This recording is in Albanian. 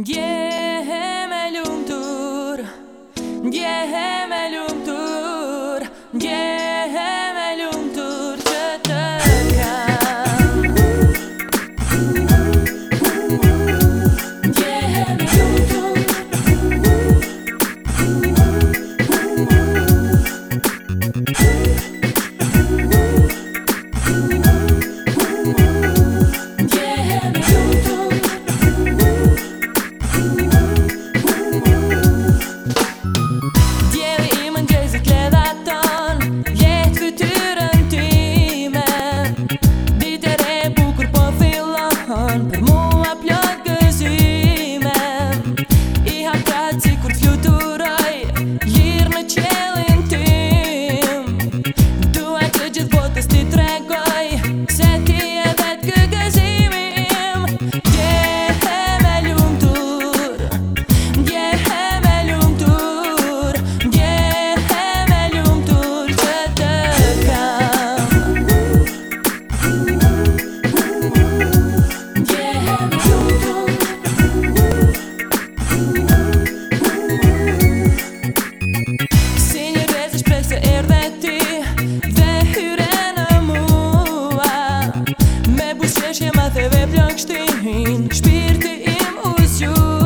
Ndjehe me lumëtur Ndjehe që më theve plak shtihin Shpirti im usgjur